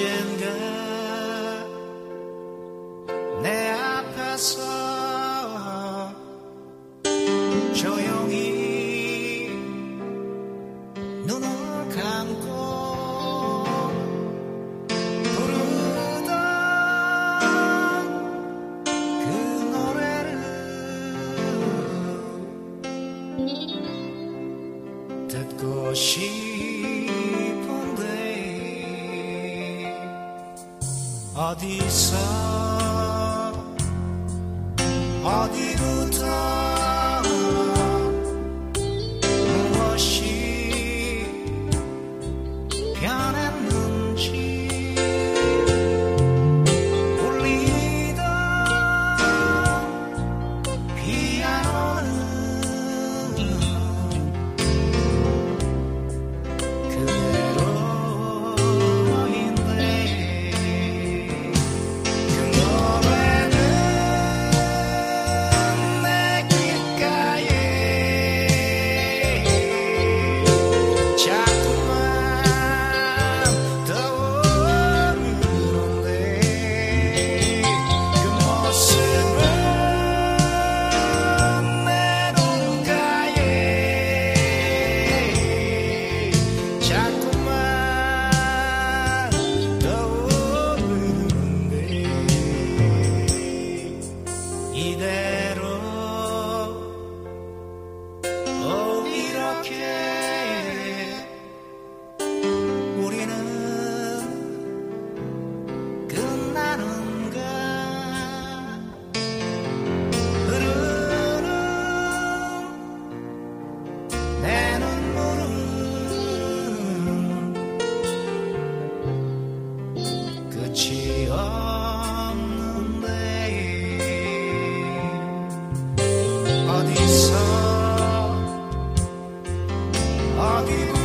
언젠가 내 앞에서 조용히 눈을 감고 부르던 그 노래를 듣고 싶 Hadi sar Hadi rutar 어디서 어디고